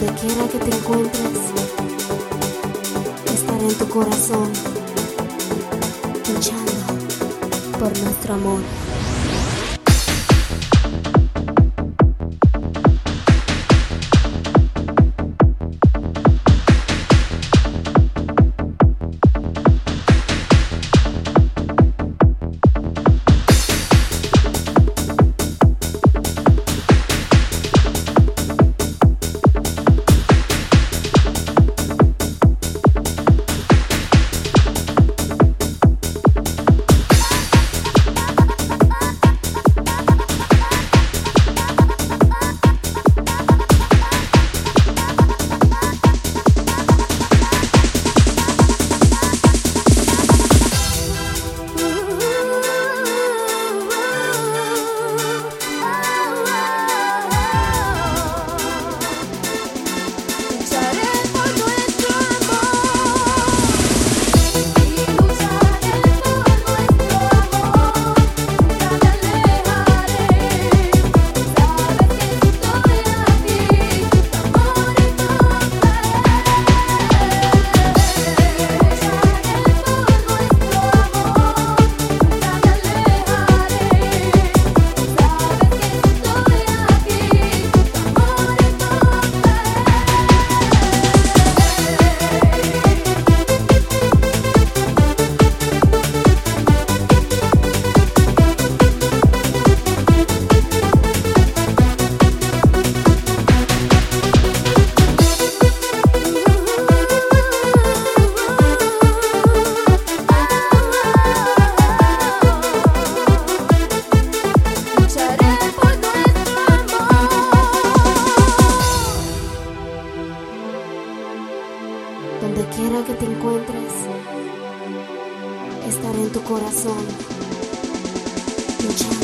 donde quiera que te encuentres, estaré en tu corazón, luchando por nuestro amor. Quiera que te encuentres, estaré en tu corazón, luchando